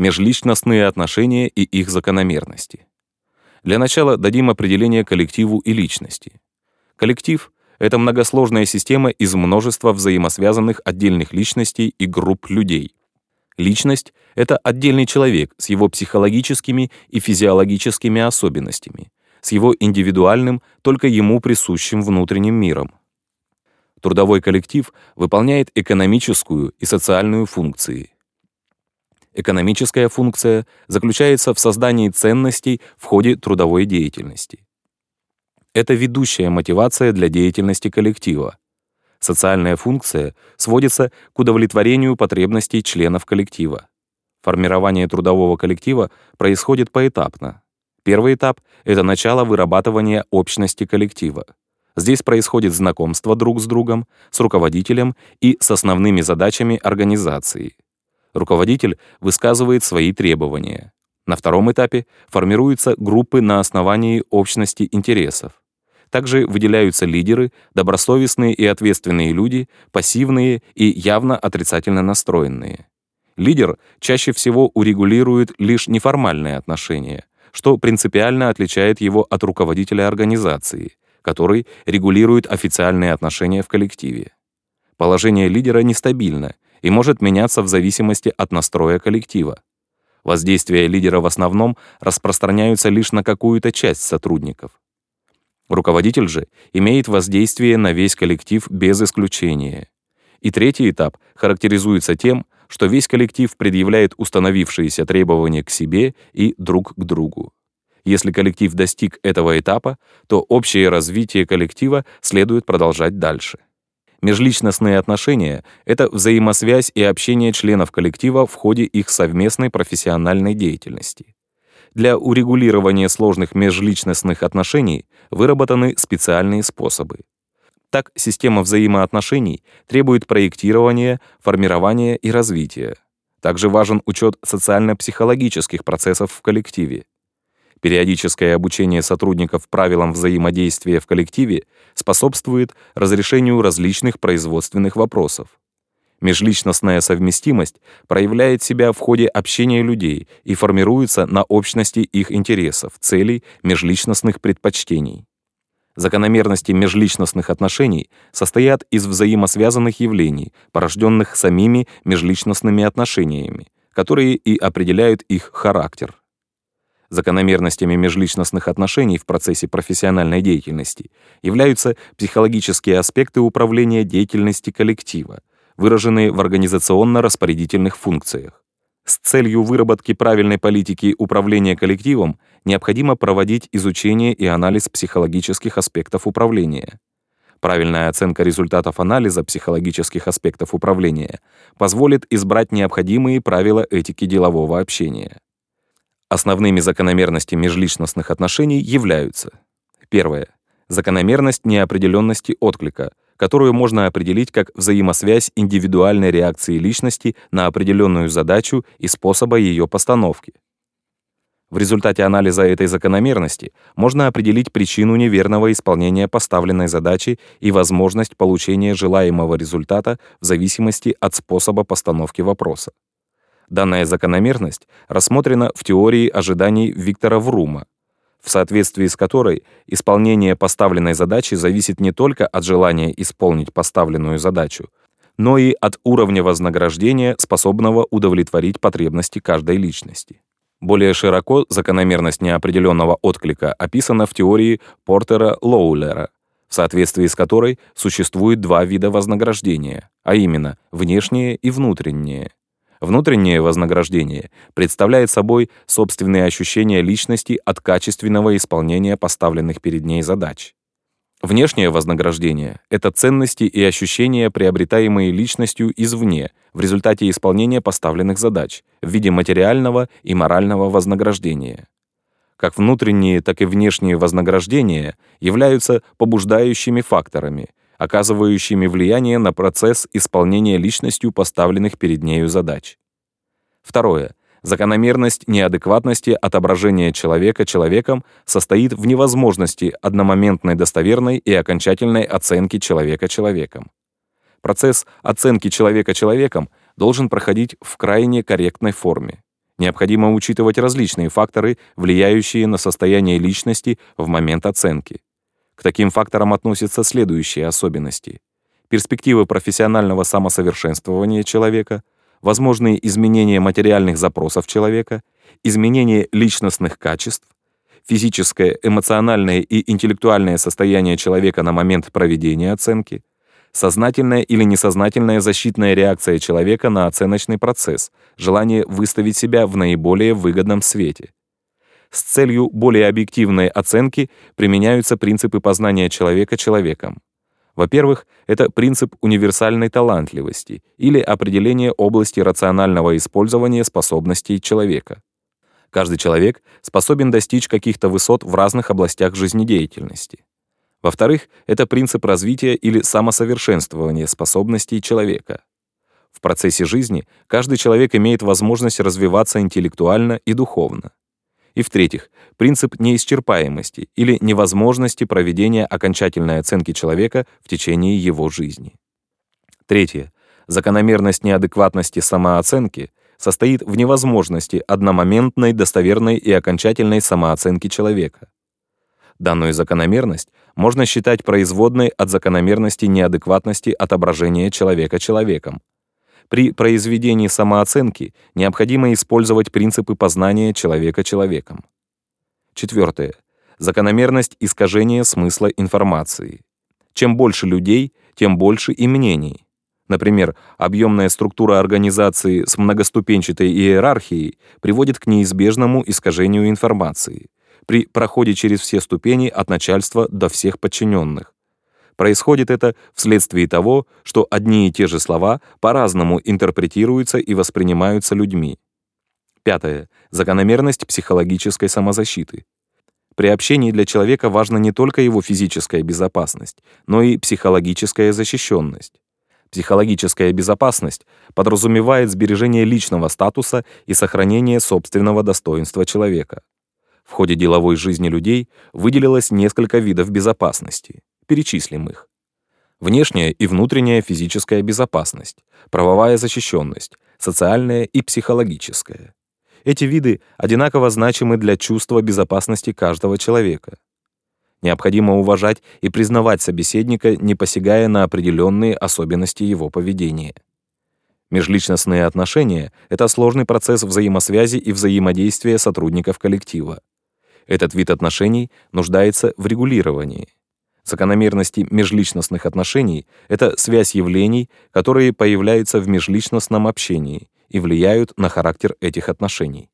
Межличностные отношения и их закономерности. Для начала дадим определение коллективу и личности. Коллектив — это многосложная система из множества взаимосвязанных отдельных личностей и групп людей. Личность — это отдельный человек с его психологическими и физиологическими особенностями, с его индивидуальным, только ему присущим внутренним миром. Трудовой коллектив выполняет экономическую и социальную функции. Экономическая функция заключается в создании ценностей в ходе трудовой деятельности. Это ведущая мотивация для деятельности коллектива. Социальная функция сводится к удовлетворению потребностей членов коллектива. Формирование трудового коллектива происходит поэтапно. Первый этап — это начало вырабатывания общности коллектива. Здесь происходит знакомство друг с другом, с руководителем и с основными задачами организации. Руководитель высказывает свои требования. На втором этапе формируются группы на основании общности интересов. Также выделяются лидеры, добросовестные и ответственные люди, пассивные и явно отрицательно настроенные. Лидер чаще всего урегулирует лишь неформальные отношения, что принципиально отличает его от руководителя организации, который регулирует официальные отношения в коллективе. Положение лидера нестабильно и может меняться в зависимости от настроя коллектива. Воздействия лидера в основном распространяются лишь на какую-то часть сотрудников. Руководитель же имеет воздействие на весь коллектив без исключения. И третий этап характеризуется тем, что весь коллектив предъявляет установившиеся требования к себе и друг к другу. Если коллектив достиг этого этапа, то общее развитие коллектива следует продолжать дальше. Межличностные отношения — это взаимосвязь и общение членов коллектива в ходе их совместной профессиональной деятельности. Для урегулирования сложных межличностных отношений выработаны специальные способы. Так, система взаимоотношений требует проектирования, формирования и развития. Также важен учет социально-психологических процессов в коллективе. Периодическое обучение сотрудников правилам взаимодействия в коллективе способствует разрешению различных производственных вопросов. Межличностная совместимость проявляет себя в ходе общения людей и формируется на общности их интересов, целей, межличностных предпочтений. Закономерности межличностных отношений состоят из взаимосвязанных явлений, порожденных самими межличностными отношениями, которые и определяют их характер. Закономерностями межличностных отношений в процессе профессиональной деятельности являются психологические аспекты управления деятельности коллектива, выраженные в организационно-распорядительных функциях. С целью выработки правильной политики управления коллективом необходимо проводить изучение и анализ психологических аспектов управления. Правильная оценка результатов анализа психологических аспектов управления позволит избрать необходимые правила этики делового общения. Основными закономерностями межличностных отношений являются Первое. Закономерность неопределенности отклика, которую можно определить как взаимосвязь индивидуальной реакции личности на определенную задачу и способа ее постановки. В результате анализа этой закономерности можно определить причину неверного исполнения поставленной задачи и возможность получения желаемого результата в зависимости от способа постановки вопроса. Данная закономерность рассмотрена в теории ожиданий Виктора Врума, в соответствии с которой исполнение поставленной задачи зависит не только от желания исполнить поставленную задачу, но и от уровня вознаграждения, способного удовлетворить потребности каждой личности. Более широко закономерность неопределенного отклика описана в теории Портера-Лоулера, в соответствии с которой существует два вида вознаграждения, а именно внешнее и внутреннее. Внутреннее вознаграждение представляет собой собственные ощущения личности от качественного исполнения поставленных перед ней задач. Внешнее вознаграждение — это ценности и ощущения, приобретаемые личностью извне в результате исполнения поставленных задач в виде материального и морального вознаграждения. Как внутренние, так и внешние вознаграждения являются побуждающими факторами, оказывающими влияние на процесс исполнения личностью поставленных перед нею задач. Второе. Закономерность неадекватности отображения человека человеком состоит в невозможности одномоментной достоверной и окончательной оценки человека человеком. Процесс оценки человека человеком должен проходить в крайне корректной форме. Необходимо учитывать различные факторы, влияющие на состояние личности в момент оценки. К таким факторам относятся следующие особенности. Перспективы профессионального самосовершенствования человека, возможные изменения материальных запросов человека, изменение личностных качеств, физическое, эмоциональное и интеллектуальное состояние человека на момент проведения оценки, сознательная или несознательная защитная реакция человека на оценочный процесс, желание выставить себя в наиболее выгодном свете. С целью более объективной оценки применяются принципы познания человека человеком. Во-первых, это принцип универсальной талантливости или определение области рационального использования способностей человека. Каждый человек способен достичь каких-то высот в разных областях жизнедеятельности. Во-вторых, это принцип развития или самосовершенствования способностей человека. В процессе жизни каждый человек имеет возможность развиваться интеллектуально и духовно. И в-третьих, принцип неисчерпаемости или невозможности проведения окончательной оценки человека в течение его жизни. Третье. Закономерность неадекватности самооценки состоит в невозможности одномоментной, достоверной и окончательной самооценки человека. Данную закономерность можно считать производной от закономерности неадекватности отображения человека человеком. При произведении самооценки необходимо использовать принципы познания человека человеком. Четвертое. Закономерность искажения смысла информации. Чем больше людей, тем больше и мнений. Например, объемная структура организации с многоступенчатой иерархией приводит к неизбежному искажению информации при проходе через все ступени от начальства до всех подчиненных. Происходит это вследствие того, что одни и те же слова по-разному интерпретируются и воспринимаются людьми. Пятое. Закономерность психологической самозащиты. При общении для человека важна не только его физическая безопасность, но и психологическая защищенность. Психологическая безопасность подразумевает сбережение личного статуса и сохранение собственного достоинства человека. В ходе деловой жизни людей выделилось несколько видов безопасности. Перечислим их. Внешняя и внутренняя физическая безопасность, правовая защищенность, социальная и психологическая. Эти виды одинаково значимы для чувства безопасности каждого человека. Необходимо уважать и признавать собеседника, не посягая на определенные особенности его поведения. Межличностные отношения — это сложный процесс взаимосвязи и взаимодействия сотрудников коллектива. Этот вид отношений нуждается в регулировании. Закономерности межличностных отношений — это связь явлений, которые появляются в межличностном общении и влияют на характер этих отношений.